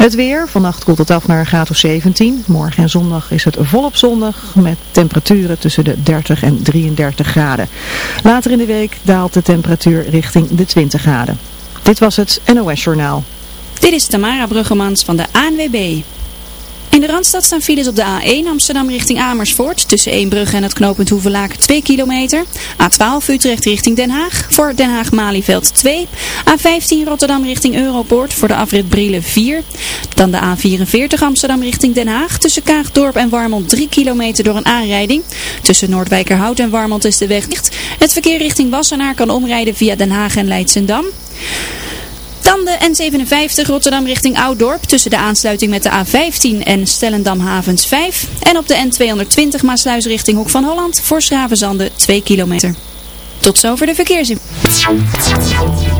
Het weer, vannacht koelt het af naar een graad of 17. Morgen en zondag is het volop zondag met temperaturen tussen de 30 en 33 graden. Later in de week daalt de temperatuur richting de 20 graden. Dit was het NOS Journaal. Dit is Tamara Bruggemans van de ANWB. In de Randstad staan files op de A1 Amsterdam richting Amersfoort. Tussen Eembrugge en het knooppunt Hoevelaken 2 kilometer. A12 Utrecht richting Den Haag. Voor Den Haag-Malieveld 2. A15 Rotterdam richting Europoort. Voor de afrit Brielen 4. Dan de A44 Amsterdam richting Den Haag. Tussen Kaagdorp en Warmond 3 kilometer door een aanrijding. Tussen Noordwijkerhout en Warmond is de weg dicht. Het verkeer richting Wassenaar kan omrijden via Den Haag en Leidsendam. Dan de N57 Rotterdam richting Ouddorp tussen de aansluiting met de A15 en Stellendam Havens 5. En op de N220 Maasluis richting Hoek van Holland voor Schravenzande 2 kilometer. Tot zover de verkeersinformatie.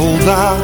voldaan.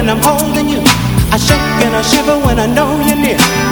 when I'm holding you. I shake and I shiver when I know you're near.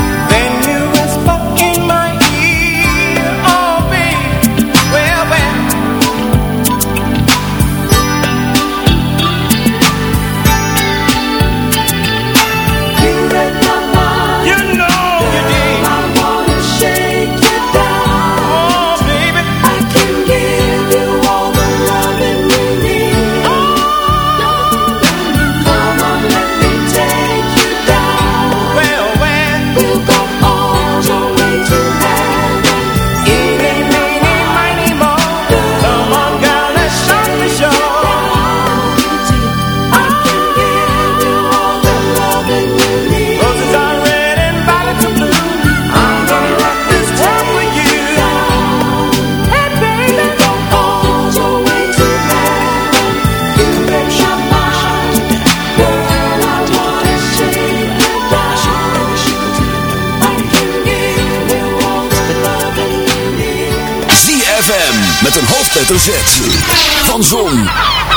Van Zon,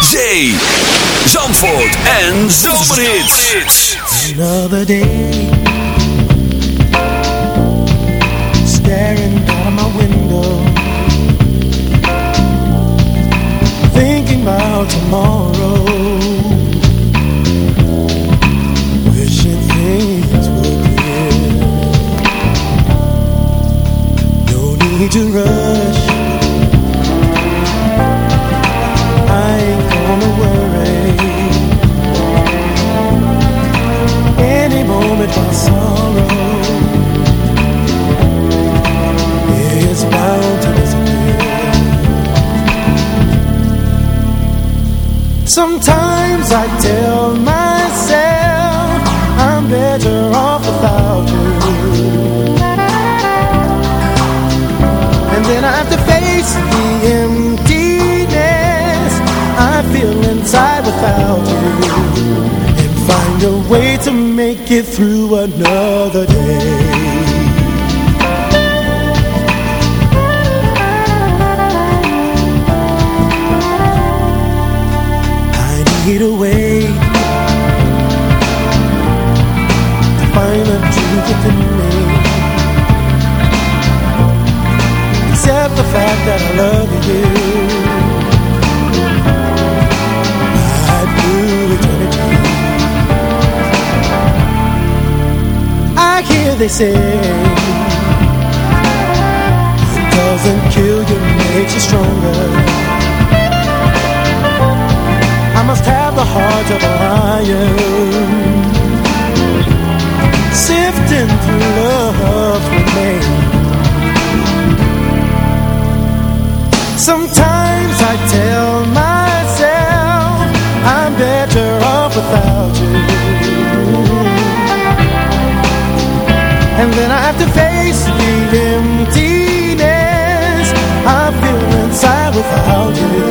Zee, Zandvoort en Zomerhits. Another day. Staring out of my window. Thinking about tomorrow. Wishing things were clear. No need to rush. Another day I need a way to find the truth within me. Except the fact that I love you. They say. Doesn't kill you, makes you stronger. I must have the heart of a lion. Sifting through love And for you.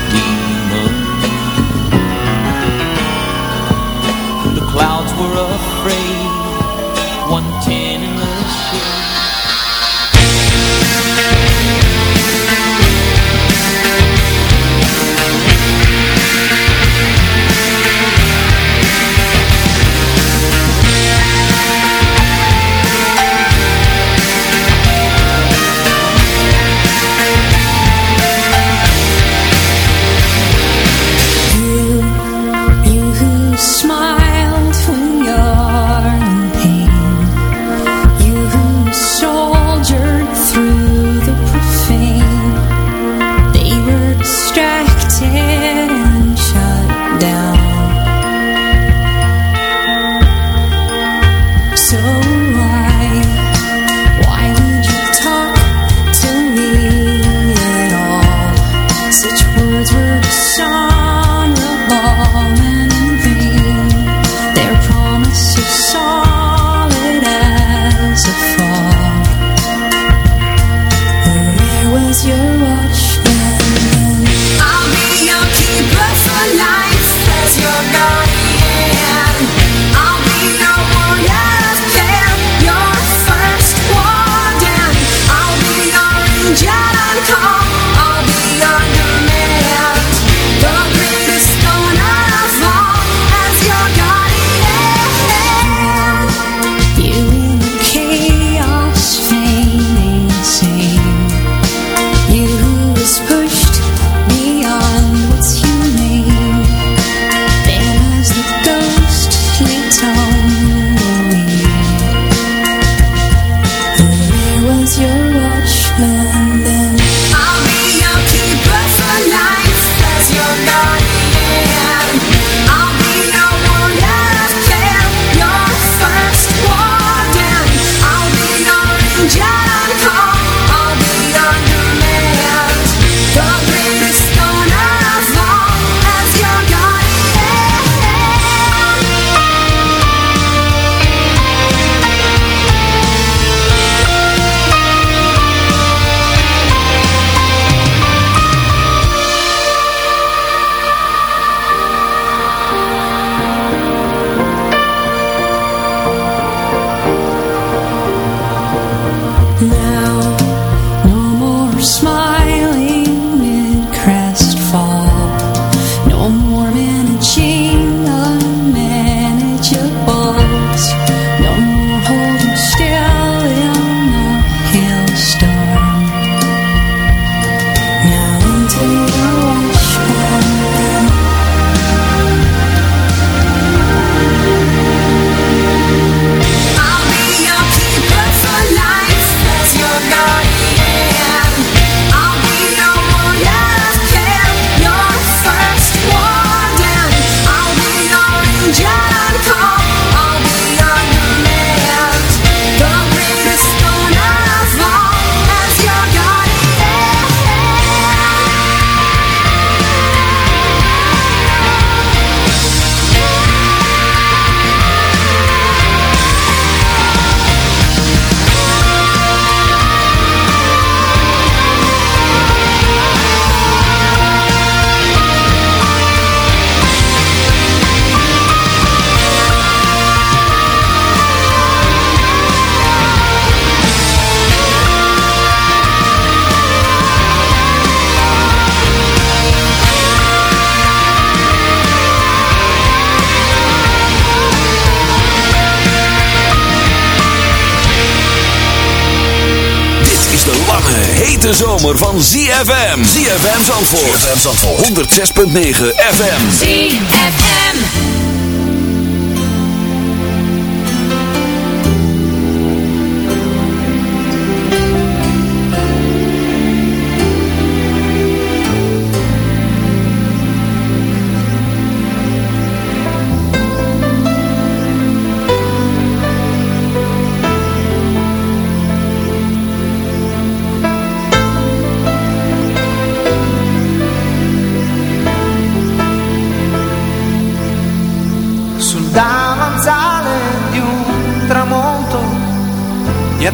ZFM. ZFM Zandvoort. Zandvoort. 106.9 FM. ZFM.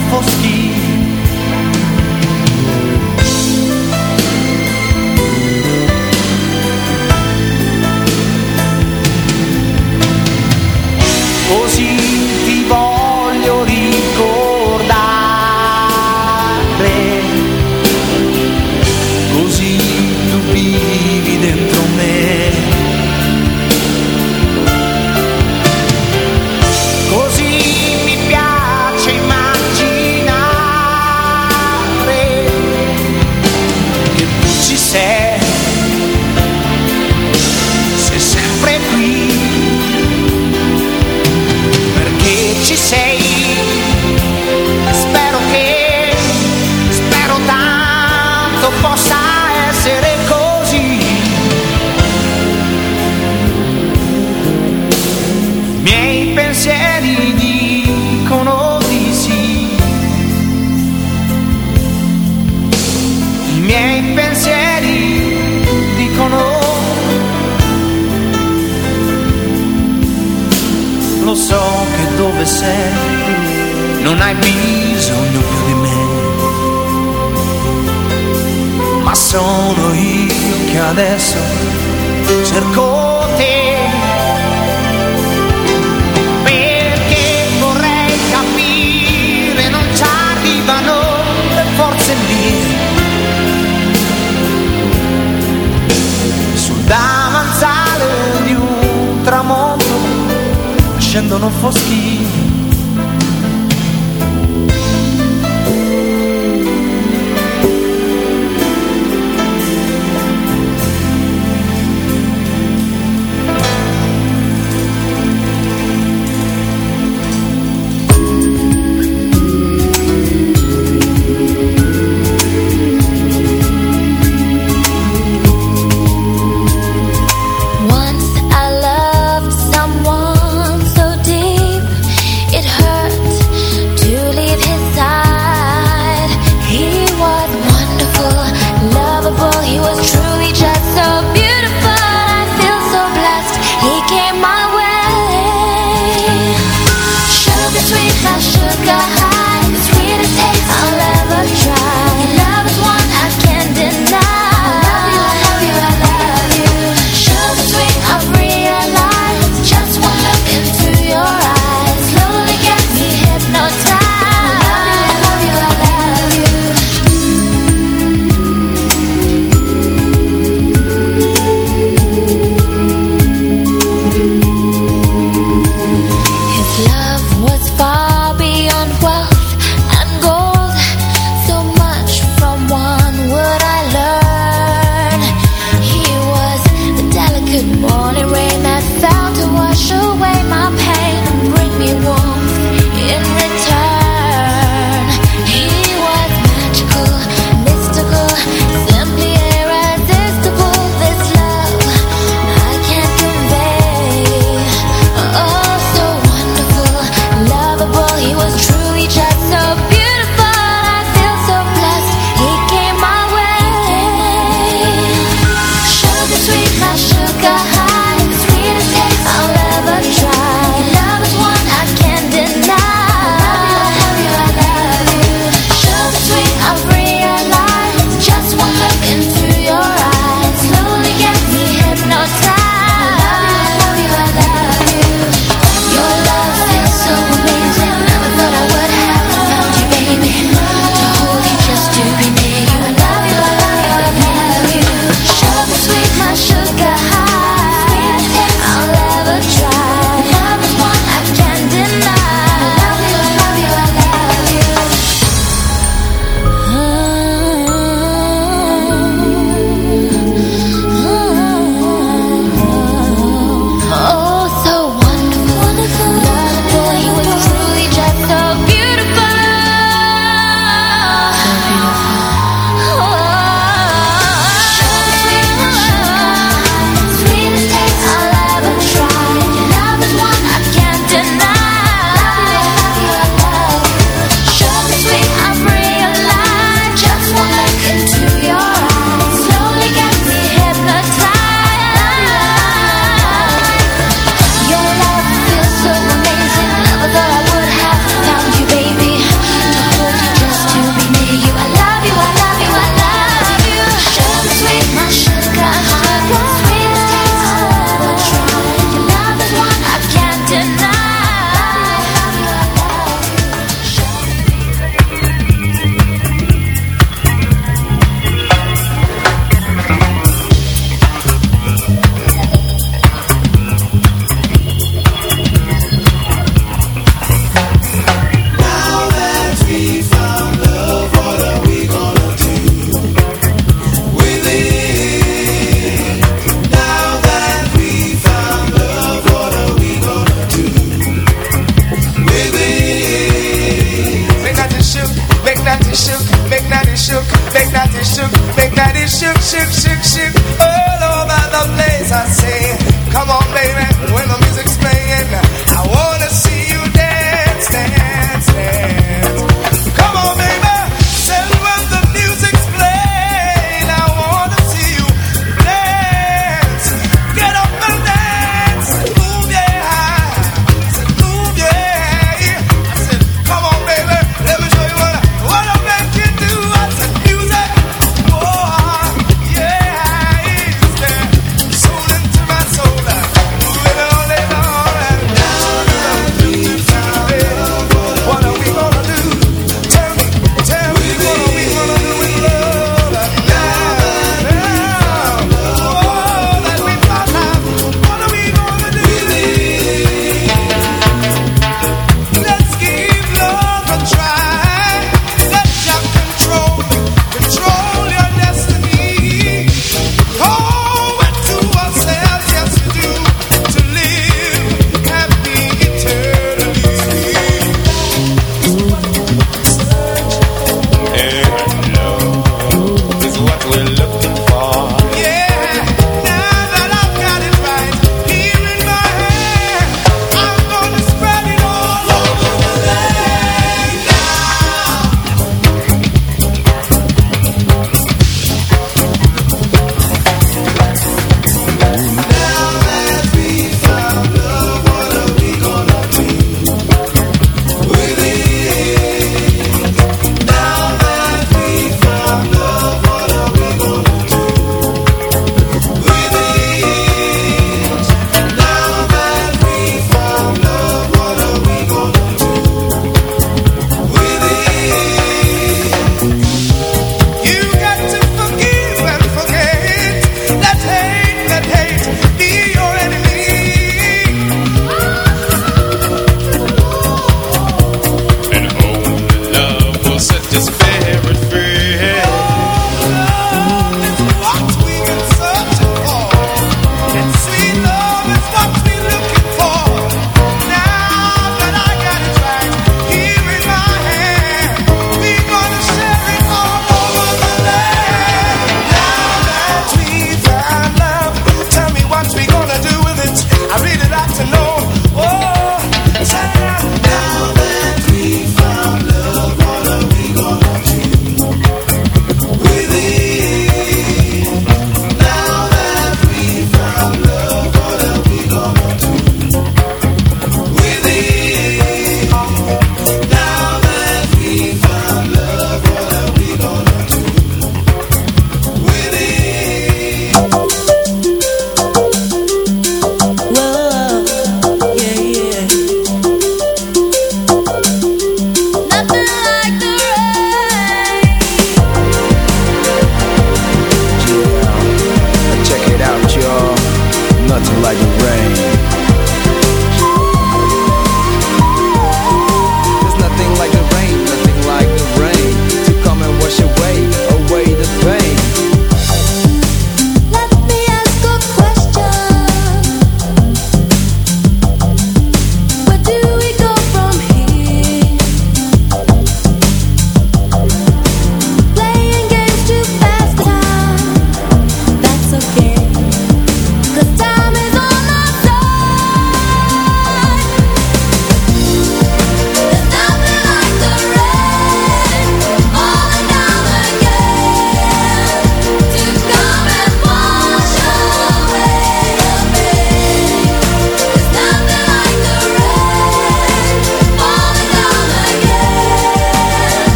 for